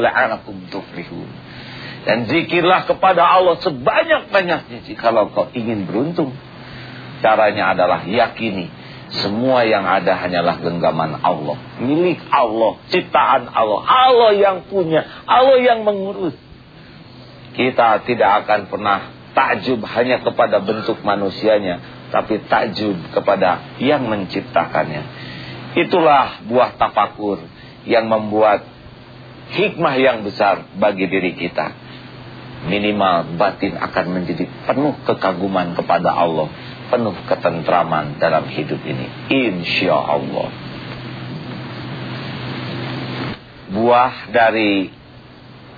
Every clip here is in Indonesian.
La'anakum tuflihun. Dan zikirlah kepada Allah sebanyak-banyaknya jikalau kau ingin beruntung. Caranya adalah yakini semua yang ada hanyalah genggaman Allah, milik Allah, ciptaan Allah, Allah yang punya, Allah yang mengurus. Kita tidak akan pernah takjub hanya kepada bentuk manusianya, tapi takjub kepada yang menciptakannya. Itulah buah tafakur yang membuat hikmah yang besar bagi diri kita. Minimal batin akan menjadi penuh kekaguman kepada Allah, penuh ketentraman dalam hidup ini. Insya Allah. Buah dari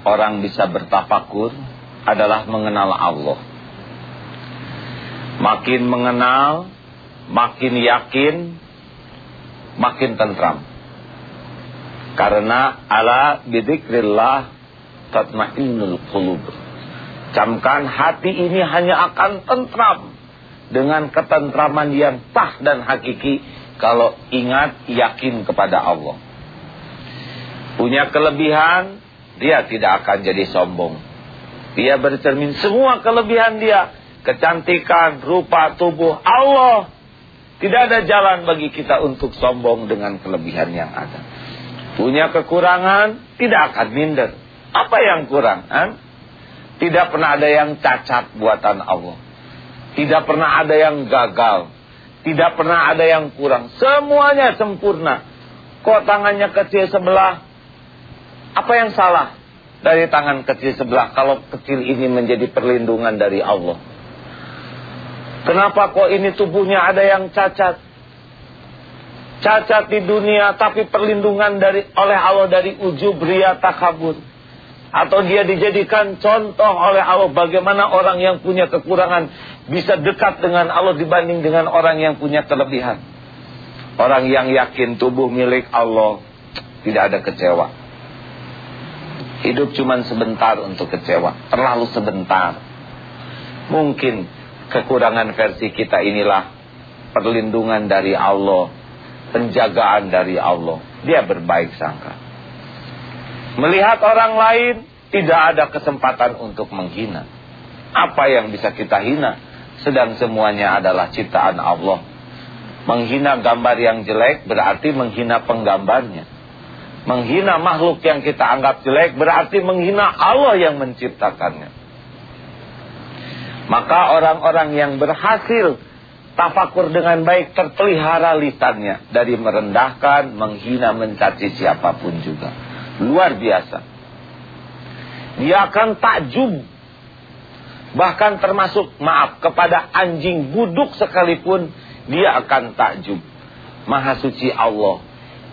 orang bisa bertafakur adalah mengenal Allah. Makin mengenal, makin yakin, makin tentram. Karena ala bidzikrillah tatmainnul qulub. Camkan hati ini hanya akan tentram dengan ketentraman yang sah dan hakiki kalau ingat yakin kepada Allah. Punya kelebihan, dia tidak akan jadi sombong. Dia bercermin semua kelebihan dia. Kecantikan, rupa, tubuh. Allah. Tidak ada jalan bagi kita untuk sombong dengan kelebihan yang ada. Punya kekurangan, tidak akan minder. Apa yang kurang? Kan? Tidak pernah ada yang cacat buatan Allah. Tidak pernah ada yang gagal. Tidak pernah ada yang kurang. Semuanya sempurna. Kok tangannya kecil sebelah? Apa yang salah? dari tangan kecil sebelah kalau kecil ini menjadi perlindungan dari Allah. Kenapa kok ini tubuhnya ada yang cacat? Cacat di dunia tapi perlindungan dari oleh Allah dari ujub ria takabur. Atau dia dijadikan contoh oleh Allah bagaimana orang yang punya kekurangan bisa dekat dengan Allah dibanding dengan orang yang punya kelebihan. Orang yang yakin tubuh milik Allah tidak ada kecewa. Hidup cuma sebentar untuk kecewa. Terlalu sebentar. Mungkin kekurangan versi kita inilah perlindungan dari Allah. Penjagaan dari Allah. Dia berbaik sangka. Melihat orang lain tidak ada kesempatan untuk menghina. Apa yang bisa kita hina? Sedang semuanya adalah ciptaan Allah. Menghina gambar yang jelek berarti menghina penggambarnya. Menghina makhluk yang kita anggap jelek berarti menghina Allah yang menciptakannya. Maka orang-orang yang berhasil tafakur dengan baik terpelihara lisannya dari merendahkan, menghina, mencaci siapa pun juga. Luar biasa. Dia akan takjub. Bahkan termasuk maaf kepada anjing buduk sekalipun dia akan takjub. Maha suci Allah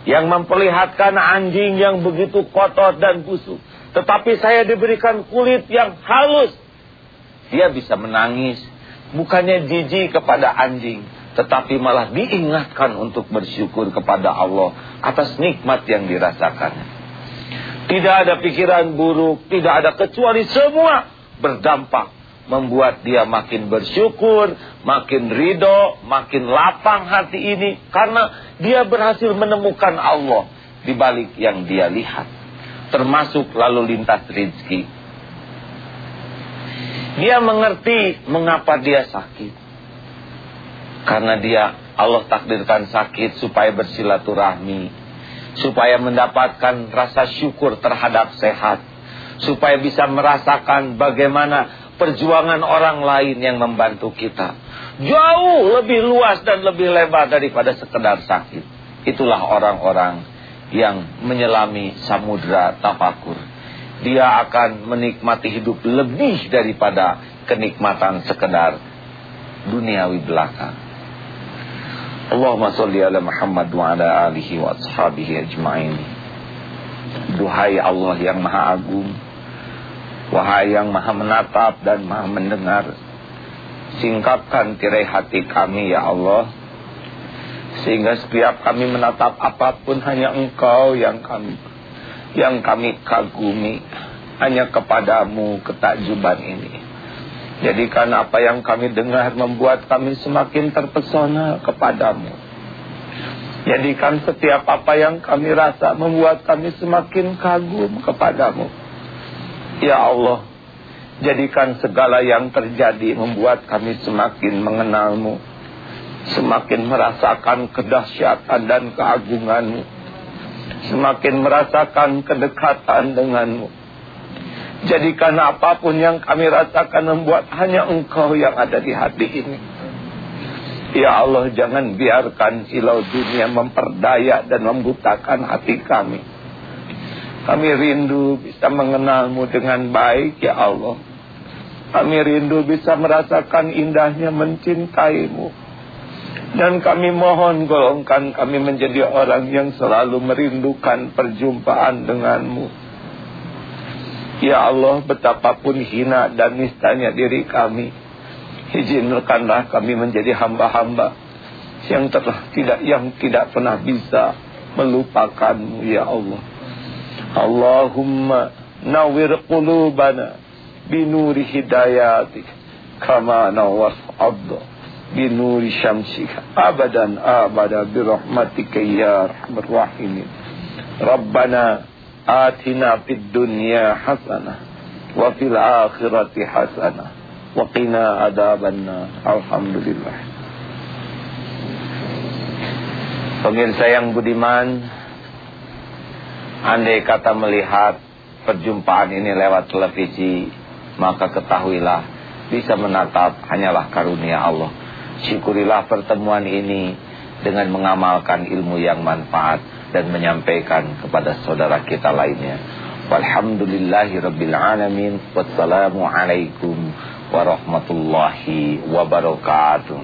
yang memperlihatkan anjing yang begitu kotor dan busuk. Tetapi saya diberikan kulit yang halus. Dia bisa menangis. Bukannya jijik kepada anjing. Tetapi malah diingatkan untuk bersyukur kepada Allah atas nikmat yang dirasakannya. Tidak ada pikiran buruk. Tidak ada kecuali semua berdampak membuat dia makin bersyukur, makin ridho, makin lapang hati ini karena dia berhasil menemukan Allah di balik yang dia lihat, termasuk lalu lintas rizki. Dia mengerti mengapa dia sakit. Karena dia Allah takdirkan sakit supaya bersilaturahmi, supaya mendapatkan rasa syukur terhadap sehat, supaya bisa merasakan bagaimana perjuangan orang lain yang membantu kita. Jauh lebih luas dan lebih lebar daripada sekedar sakit. Itulah orang-orang yang menyelami samudra tafakur. Dia akan menikmati hidup lebih daripada kenikmatan sekedar duniawi belaka. Allahumma salli ala Muhammad wa ala alihi wa ashabihi ajma'in. Duhai Allah yang maha agung Wahai yang maha menatap dan maha mendengar Singkapkan tirai hati kami ya Allah Sehingga setiap kami menatap apa pun hanya engkau yang kami Yang kami kagumi Hanya kepadamu ketakjuban ini Jadikan apa yang kami dengar membuat kami semakin terpesona kepadamu Jadikan setiap apa yang kami rasa membuat kami semakin kagum kepadamu. Ya Allah, jadikan segala yang terjadi membuat kami semakin mengenalmu. Semakin merasakan kedahsyatan dan keagunganmu. Semakin merasakan kedekatan denganmu. Jadikan apa pun yang kami rasakan membuat hanya engkau yang ada di hati ini. Ya Allah jangan biarkan silau dunia memperdaya dan membutakan hati kami. Kami rindu bisa mengenalmu dengan baik ya Allah. Kami rindu bisa merasakan indahnya mencintaimu. Dan kami mohon golongkan kami menjadi orang yang selalu merindukan perjumpaan denganmu. Ya Allah betapapun hina dan nistanya diri kami izinkanlah kami menjadi hamba-hamba yang telah tidak yang tidak pernah bisa melupakanmu ya Allah. Allahumma nawwir qulubana binuri hidayatik kama nawwar abda binuri syamsika abadan abada birahmatika ya arhamar rahimin. Rabbana atina fid dunya hasanah wa fil akhirati hasanah Waqina adabanna Alhamdulillah. Pemirsa yang budiman Andai kata melihat perjumpaan ini lewat televisi Maka ketahuilah Bisa menatap hanyalah karunia Allah. Syukurilah pertemuan ini Dengan mengamalkan ilmu yang manfaat Dan menyampaikan kepada saudara kita lainnya. Walhamdulillahi Rabbil Alamin. Wassalamualaikum warahmatullahi wabarakatuh